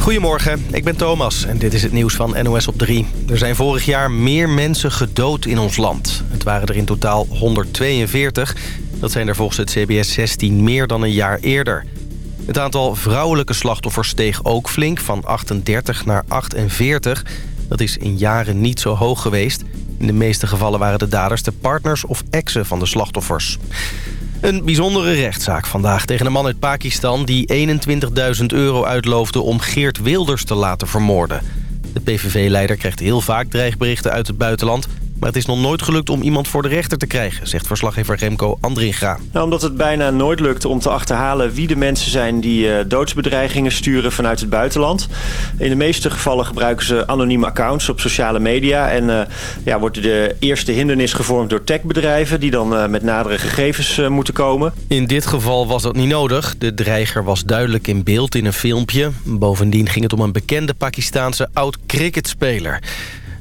Goedemorgen, ik ben Thomas en dit is het nieuws van NOS op 3. Er zijn vorig jaar meer mensen gedood in ons land. Het waren er in totaal 142. Dat zijn er volgens het CBS 16 meer dan een jaar eerder. Het aantal vrouwelijke slachtoffers steeg ook flink, van 38 naar 48. Dat is in jaren niet zo hoog geweest. In de meeste gevallen waren de daders de partners of exen van de slachtoffers. Een bijzondere rechtszaak vandaag tegen een man uit Pakistan... die 21.000 euro uitloofde om Geert Wilders te laten vermoorden. De PVV-leider krijgt heel vaak dreigberichten uit het buitenland... Maar het is nog nooit gelukt om iemand voor de rechter te krijgen, zegt verslaggever Remco Andringa. Nou, omdat het bijna nooit lukt om te achterhalen wie de mensen zijn die uh, doodsbedreigingen sturen vanuit het buitenland. In de meeste gevallen gebruiken ze anonieme accounts op sociale media. En uh, ja, wordt de eerste hindernis gevormd door techbedrijven die dan uh, met nadere gegevens moeten komen. In dit geval was dat niet nodig. De dreiger was duidelijk in beeld in een filmpje. Bovendien ging het om een bekende Pakistaanse oud-cricketspeler.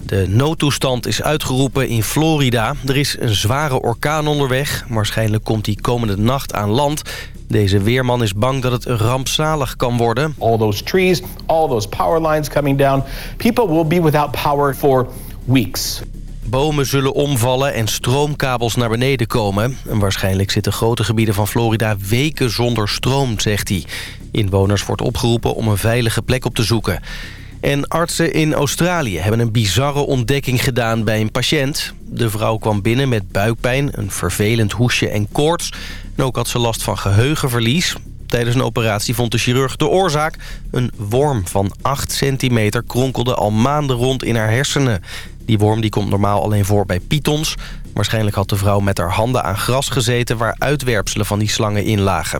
De noodtoestand is uitgeroepen in Florida. Er is een zware orkaan onderweg. Waarschijnlijk komt die komende nacht aan land. Deze weerman is bang dat het rampzalig kan worden. All those trees, all those power lines coming down. People will be without power for weeks. Bomen zullen omvallen en stroomkabels naar beneden komen. En waarschijnlijk zitten grote gebieden van Florida weken zonder stroom, zegt hij. Inwoners wordt opgeroepen om een veilige plek op te zoeken. En artsen in Australië hebben een bizarre ontdekking gedaan bij een patiënt. De vrouw kwam binnen met buikpijn, een vervelend hoesje en koorts. En ook had ze last van geheugenverlies. Tijdens een operatie vond de chirurg de oorzaak. Een worm van 8 centimeter kronkelde al maanden rond in haar hersenen. Die worm die komt normaal alleen voor bij pythons. Waarschijnlijk had de vrouw met haar handen aan gras gezeten... waar uitwerpselen van die slangen in lagen.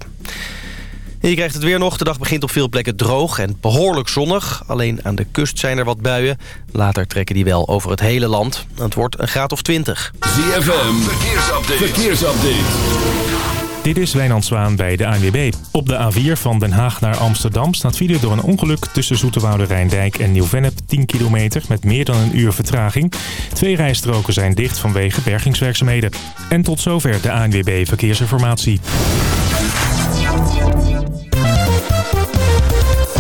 En je krijgt het weer nog. De dag begint op veel plekken droog en behoorlijk zonnig. Alleen aan de kust zijn er wat buien. Later trekken die wel over het hele land. Het wordt een graad of 20. ZFM, verkeersupdate. verkeersupdate. Dit is Wijnand Zwaan bij de ANWB. Op de A4 van Den Haag naar Amsterdam staat file door een ongeluk... tussen Zoeterwoude Rijndijk en Nieuw-Vennep 10 kilometer... met meer dan een uur vertraging. Twee rijstroken zijn dicht vanwege bergingswerkzaamheden. En tot zover de ANWB Verkeersinformatie.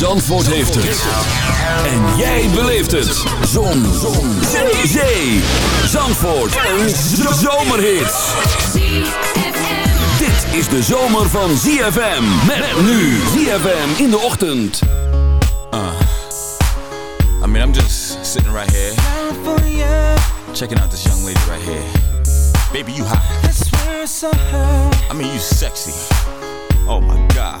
Zandvoort heeft het. En jij beleeft het. Zon. Zon. Zee. Zee. Zandvoort. Een zomerhit. Dit is de zomer van ZFM. Met nu ZFM in de ochtend. Uh, I mean, I'm just sitting right here. Checking out this young lady right here. Baby, you hot. I mean, you sexy. Oh my God.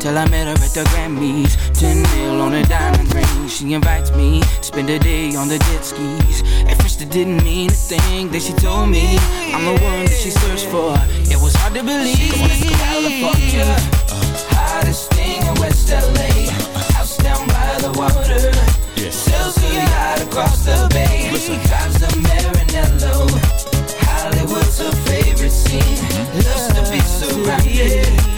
Till I met her at the Grammys. 10 mil on a diamond ring. She invites me to spend a day on the jet skis. At first, it didn't mean a thing. Then she told me I'm the one that she searched for. It was hard to believe. She's California, uh, hottest thing in West LA. House down by the water. Sells her yacht across the bay. Drives a Maranello. Hollywood's her favorite scene. Mm-hmm. Loves to be surrounded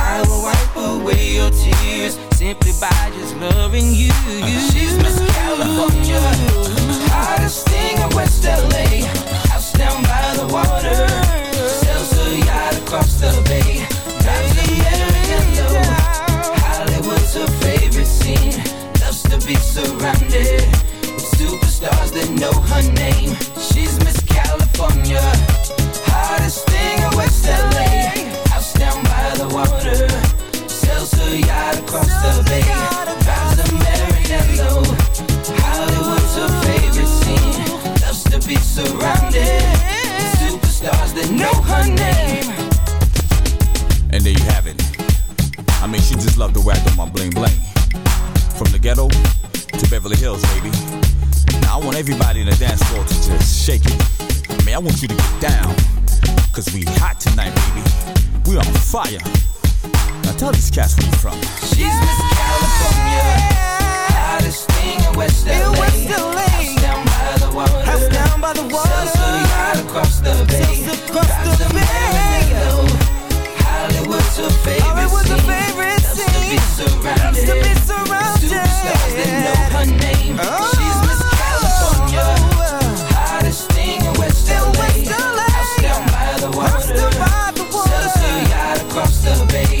I will wipe away your tears simply by just loving you. you. She's Miss California, hottest thing in West LA. House down by the water, sells a yacht across the bay. Drives a Maranello. Hollywood's her favorite scene. Loves to be surrounded with superstars that know her name. She's Miss California, hottest thing in West LA of Mary and low. Hollywood's her favorite scene. Loves to be surrounded. Superstars that know her name. And there you have it. I mean, she just loved to whack on my bling bling. From the ghetto to Beverly Hills, baby. Now I want everybody in the dance floor to just shake it. I mean, I want you to get down. Cause we hot tonight, baby. We on fire. Now tell these cats where you from. She's Miss California, hottest thing in West LA. In West LA. House down by the water, House down by the water. Sells her yacht across the bay. Sells across Drives the a bay. Maranello. Hollywood's her favorite Hollywood's her scene. favorite Loves to be surrounded. Loves to be surrounded. Superstars that know her name. Oh. She's Miss oh. California, hottest thing in West In LA. West LA. House down by the House water. down by the water. Sells her yacht across the bay.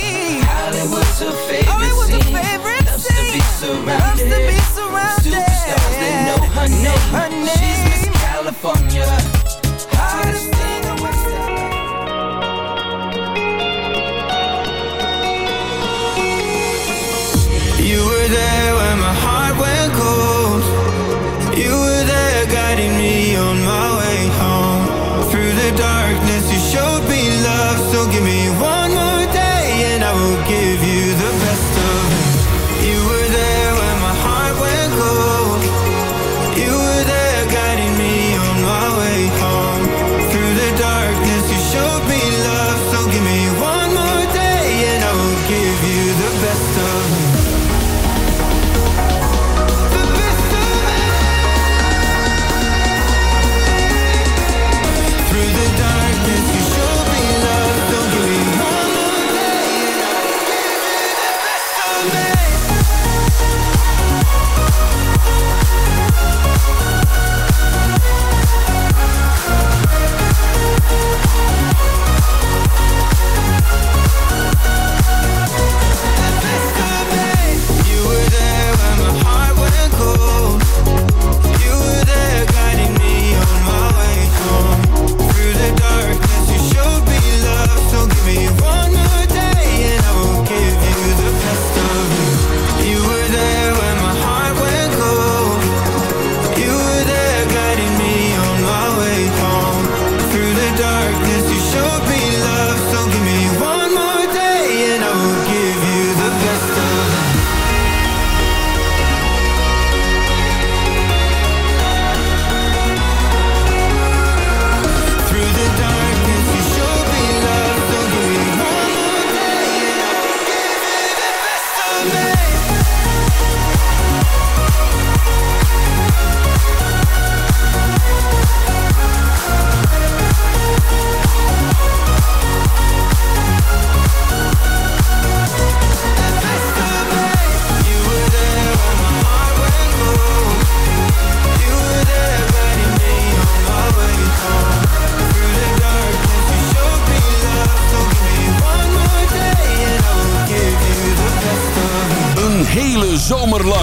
Hollywood's her favorite oh, her scene. favorite Loves to be surrounded. Loves to be surrounded. Superstars that know her name. her She's Miss. California,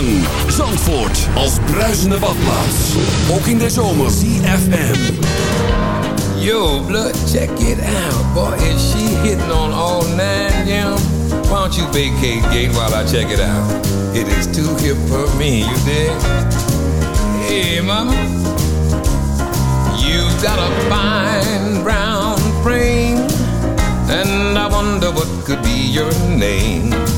lang. Zandvoort als bruisende badplaats. Ook in de zomer. ZFM. Yo, blood, check it out. Boy, is she hitting on all nine, yeah? Why don't you vacate gate while I check it out? It is too hip for me, you dig? Hey, mama. You've got a fine brown frame, and I wonder what could be your name.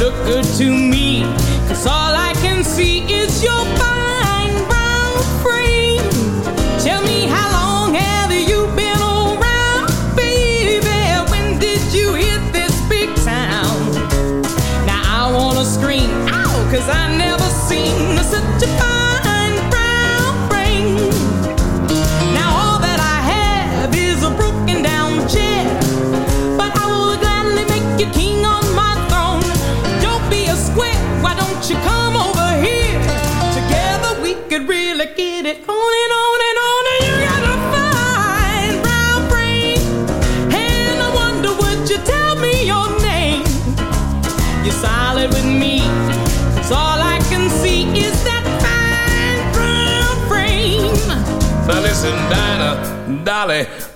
Look good to me, cause all I can see is your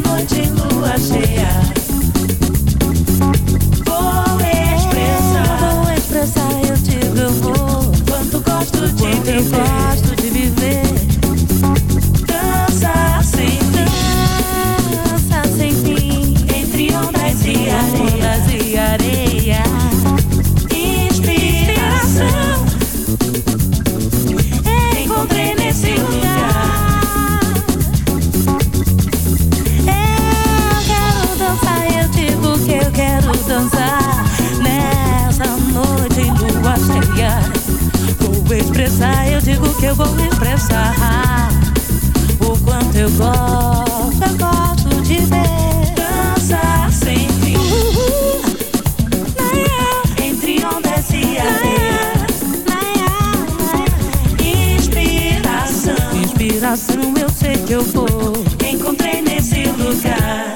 noite lua cheia. O quanto eu gosto, eu gosto de ver dançar sem fim. Entre ondas e areia. Inspiração. Inspiração, eu sei que eu vou. Encontrei nesse lugar.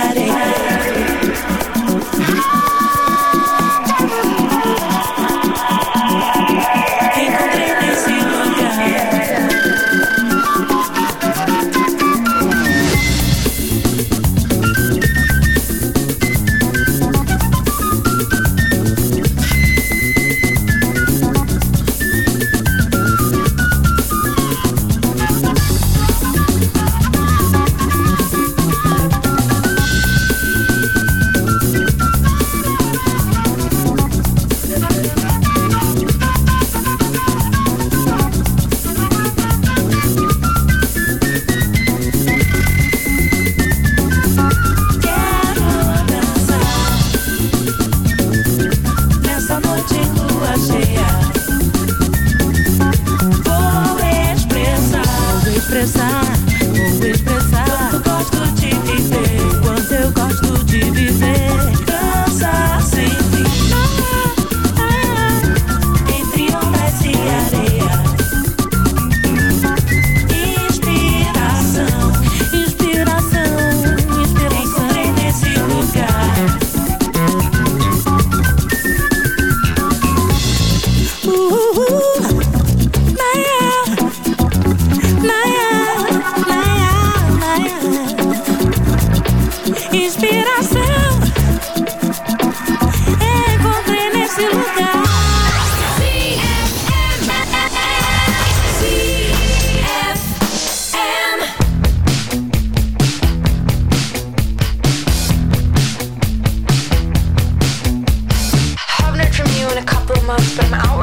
te. months from out.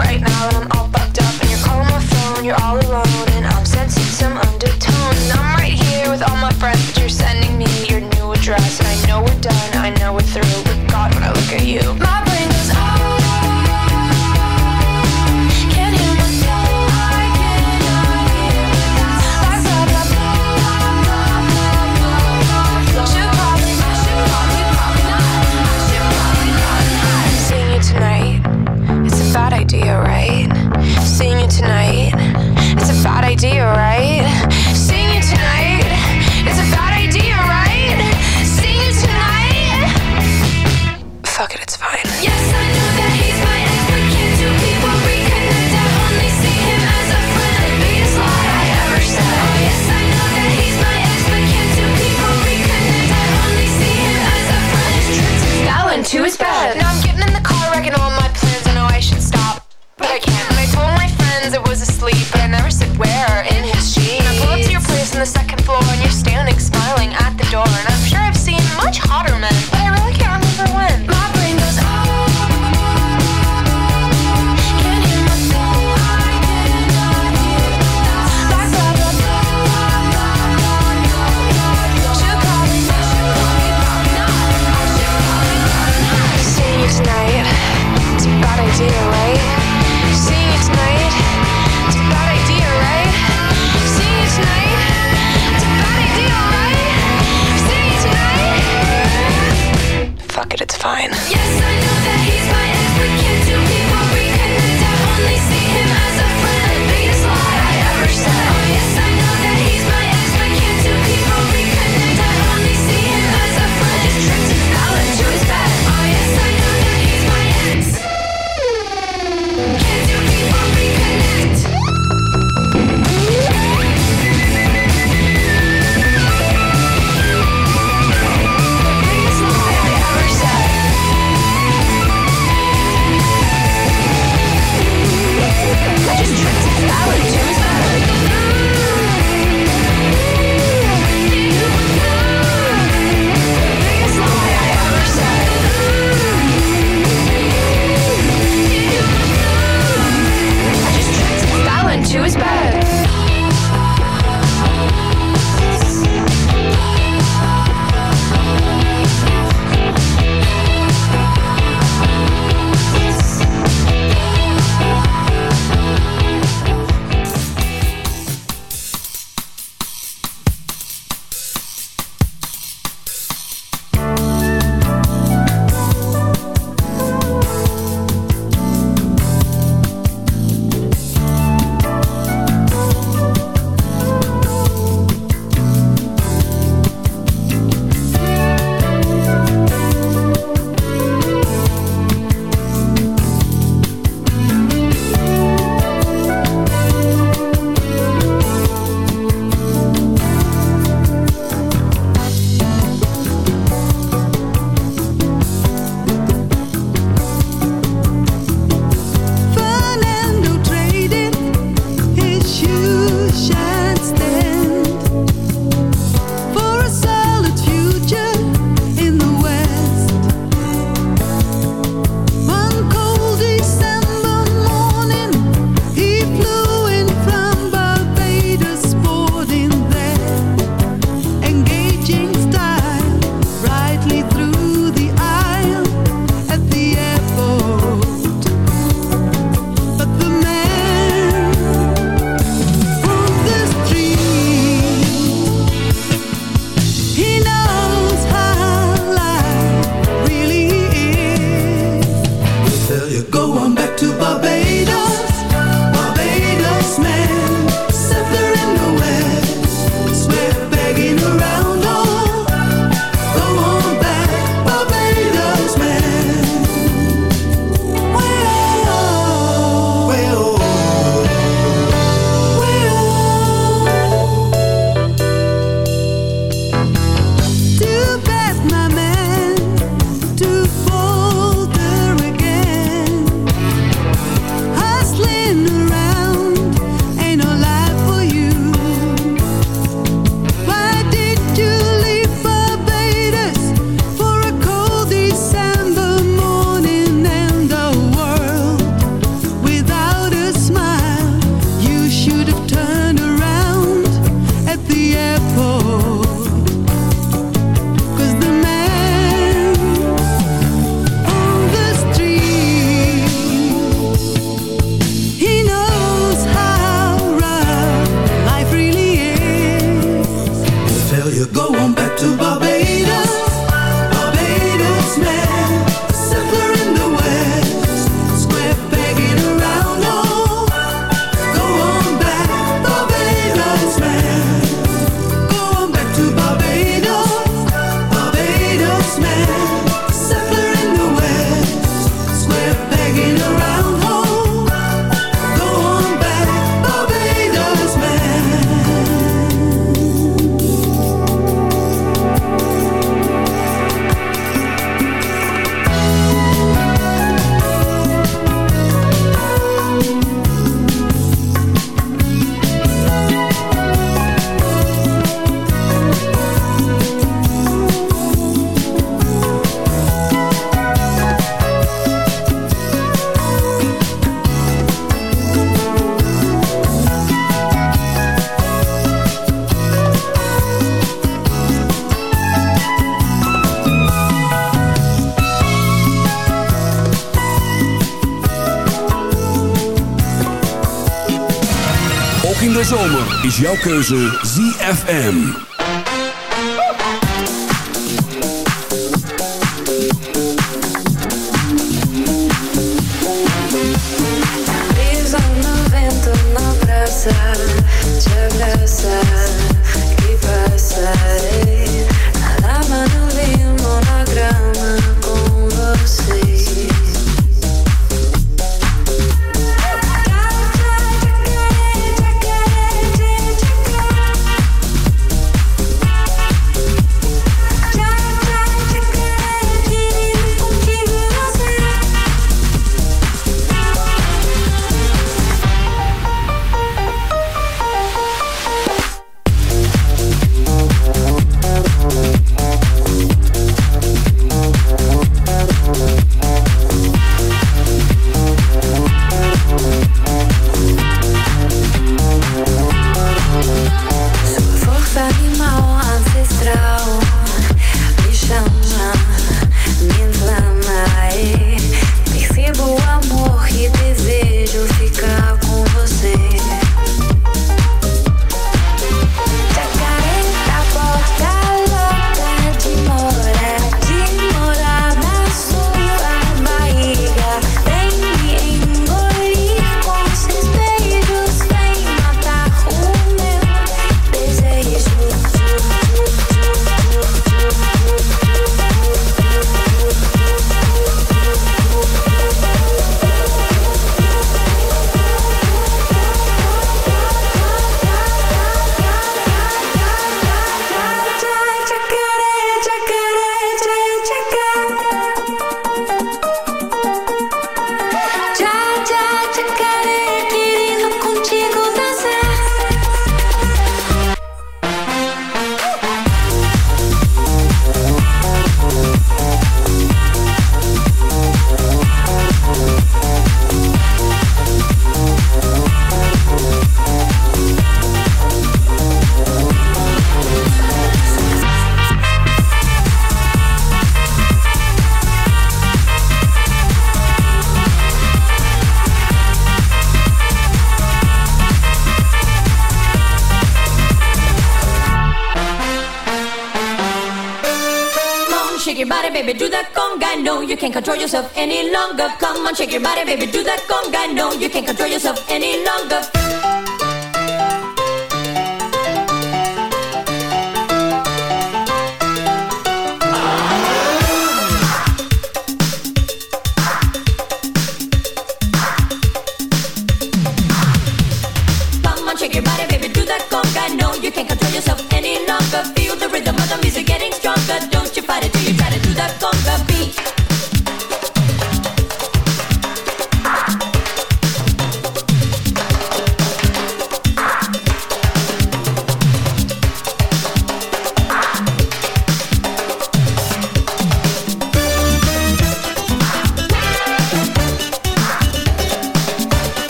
Is jouw keuze ZFM.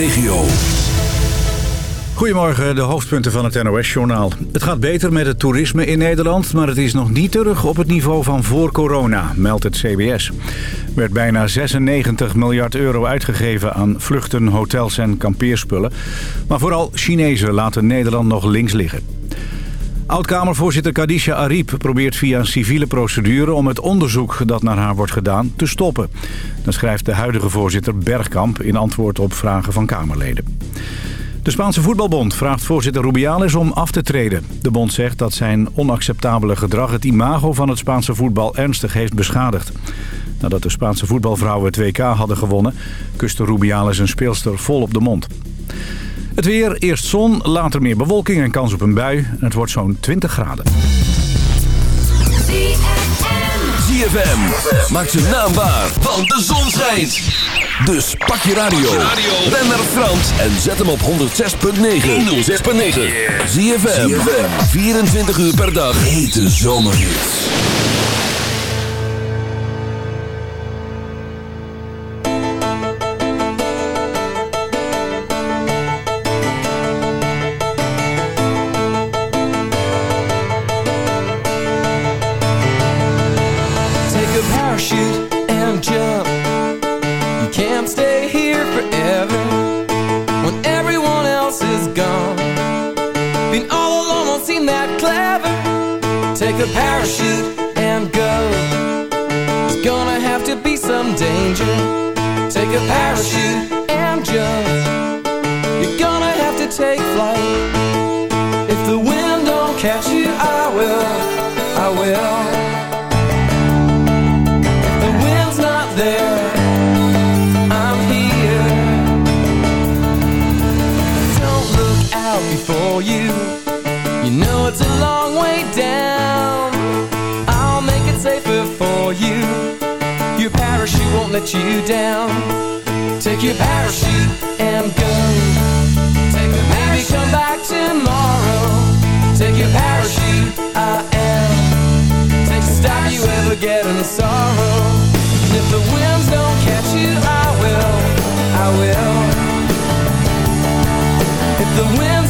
Regio. Goedemorgen, de hoofdpunten van het NOS-journaal. Het gaat beter met het toerisme in Nederland, maar het is nog niet terug op het niveau van voor corona, meldt het CBS. Er werd bijna 96 miljard euro uitgegeven aan vluchten, hotels en kampeerspullen. Maar vooral Chinezen laten Nederland nog links liggen. Oud-Kamervoorzitter Kadisha Ariep probeert via een civiele procedure... om het onderzoek dat naar haar wordt gedaan te stoppen. Dat schrijft de huidige voorzitter Bergkamp in antwoord op vragen van Kamerleden. De Spaanse voetbalbond vraagt voorzitter Rubiales om af te treden. De bond zegt dat zijn onacceptabele gedrag het imago van het Spaanse voetbal ernstig heeft beschadigd. Nadat de Spaanse voetbalvrouwen het WK hadden gewonnen... kuste Rubiales een speelster vol op de mond. Het weer, eerst zon, later meer bewolking en kans op een bui. Het wordt zo'n 20 graden. ZFM maakt zijn naam waar, want de zon schijnt. Dus pak je radio, ren naar Frans en zet hem op 106.9. 106.9. ZFM, 24 uur per dag. Hete zomerhits. Being all alone won't seem that clever. Take a parachute and go. There's gonna have to be some danger. Take a parachute and jump. You're gonna have to take flight. If the wind don't catch you, I will. I will. The wind's not there. Before you. You know it's a long way down. I'll make it safer for you. Your parachute won't let you down. Take your parachute and go. Take a Maybe come back tomorrow. Take your parachute. I am. Take to stop you ever getting sorrow. And if the winds don't catch you, I will, I will. If the wind's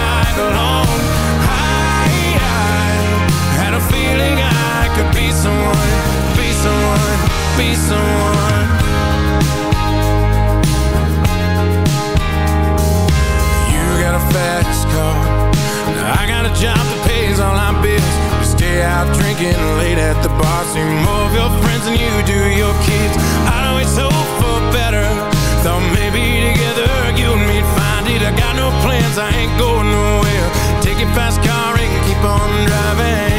I, had a feeling I could be someone, be someone, be someone. You got a fast car. I got a job that pays all our bills. We stay out drinking late at the bar. See more of your friends than you do your kids. I always hope for better. I got no plans, I ain't going nowhere. Take your fast car and keep on driving.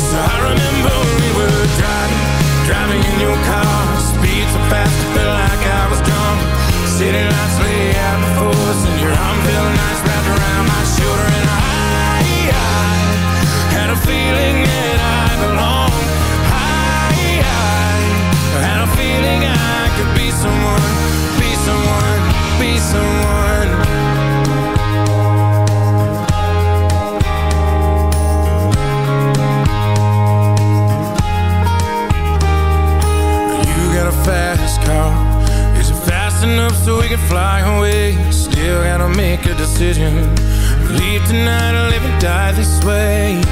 So I remember we were driving, driving in your car. Speed so fast, it felt like I was drunk. City lights lay out before us, and your arm felt nice wrapped around my shoulder. And I, I had a feeling that I belonged. I, I had a feeling I could be someone, be someone. You got a fast car. Is it fast enough so we can fly away? Still gotta make a decision. Leave tonight or live and die this way.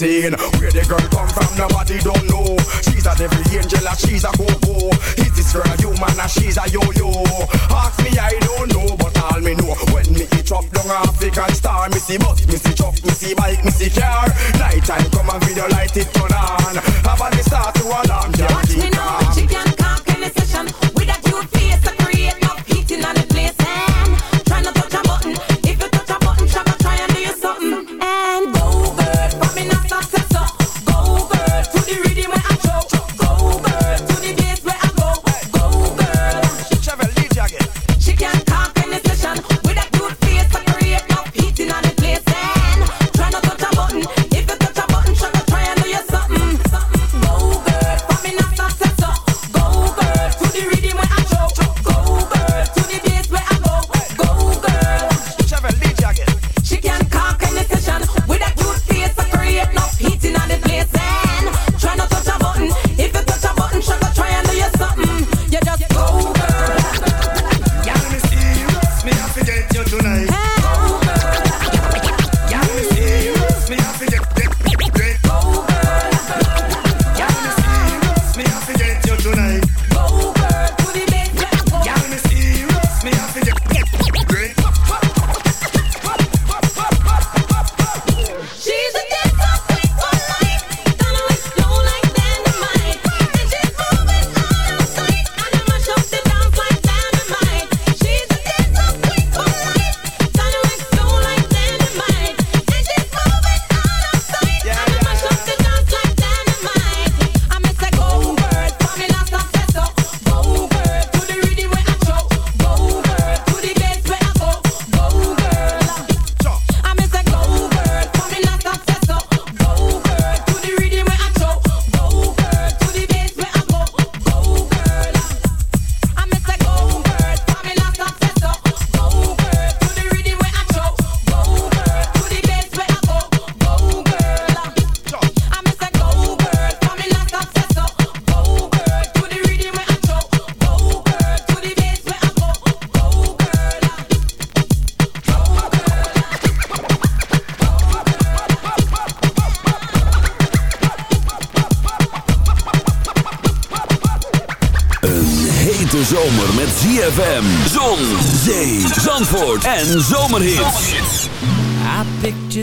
insane. Where the girl come from, nobody don't know. She's a devil angel, and she's a go-go. Is this girl human, and she's a yo-yo? Ask me, I don't know, but all me know. When me eat up down African star, me see bus, me see truck, me see bike, me see car.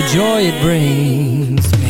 the joy it brings me.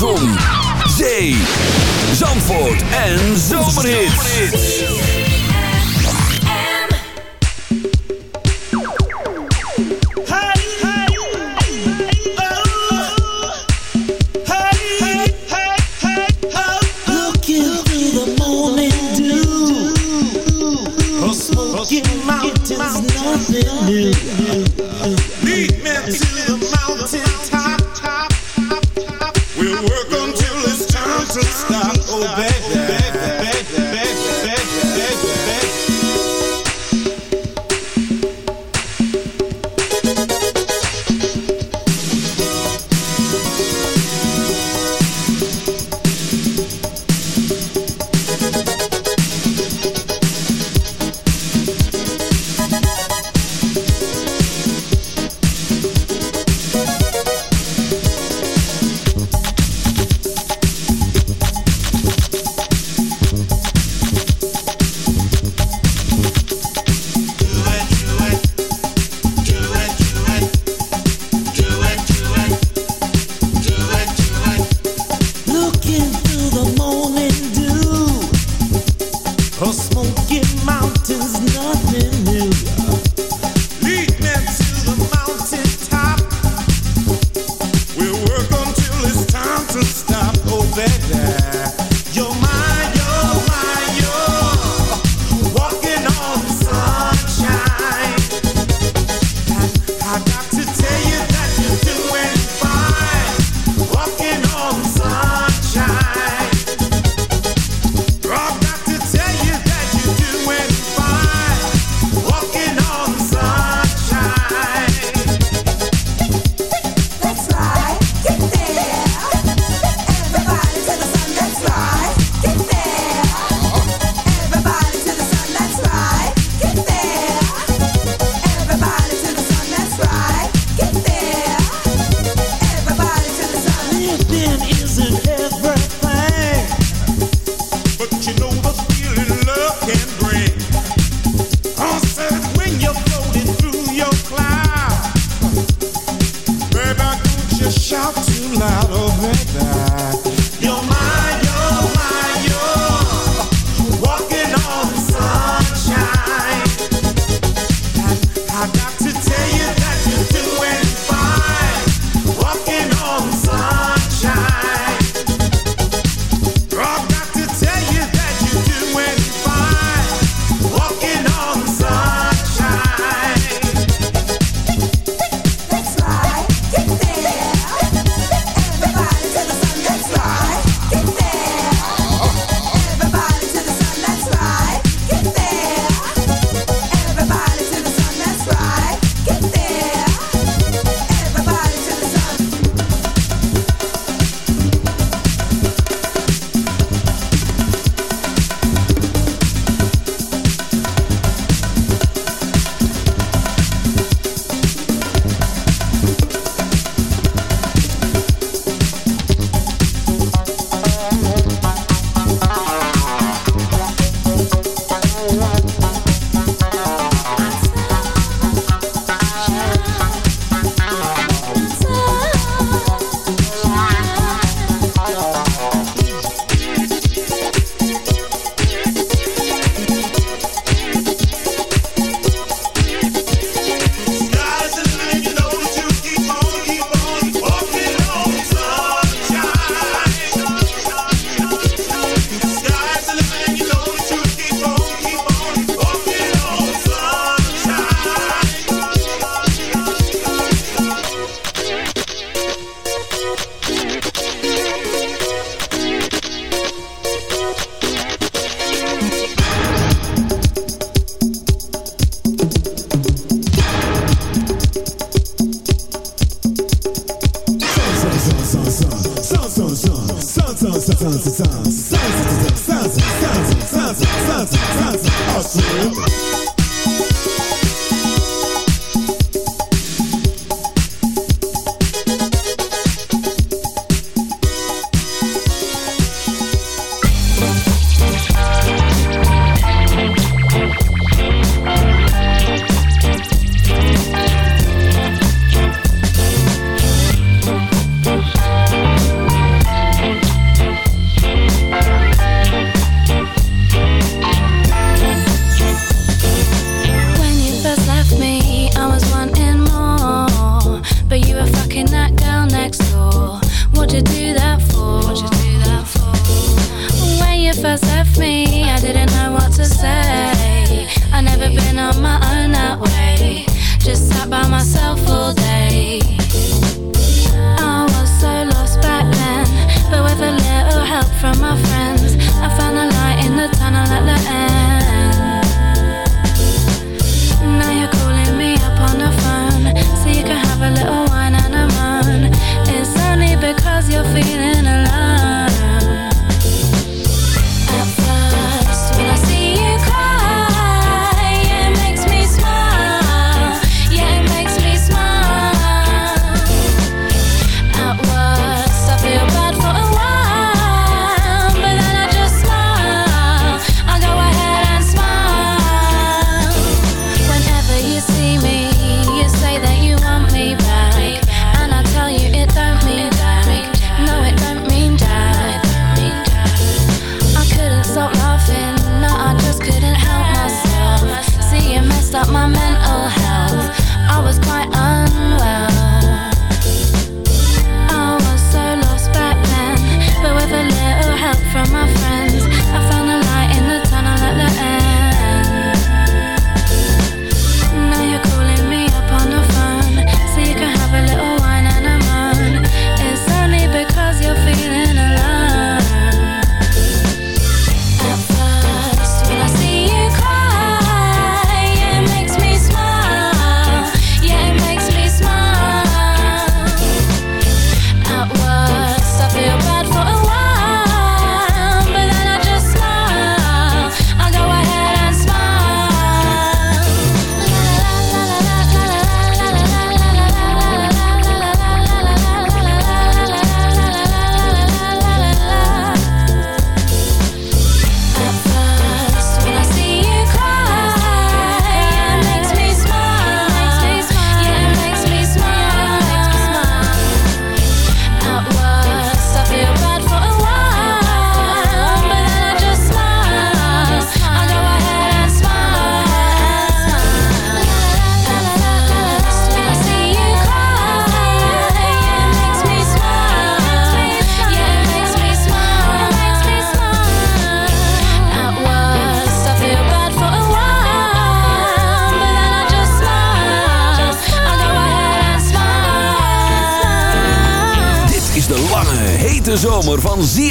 Zon, Zee, Zandvoort en Zomerhits. Looking through the morning dew, smoky mountains, nothing new.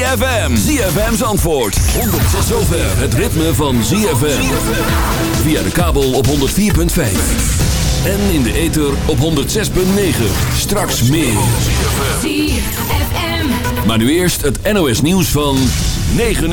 ZFM. ZFM's antwoord. 106 zover het ritme van ZFM. Via de kabel op 104.5. En in de ether op 106.9. Straks meer. ZFM. Maar nu eerst het NOS nieuws van 9 uur.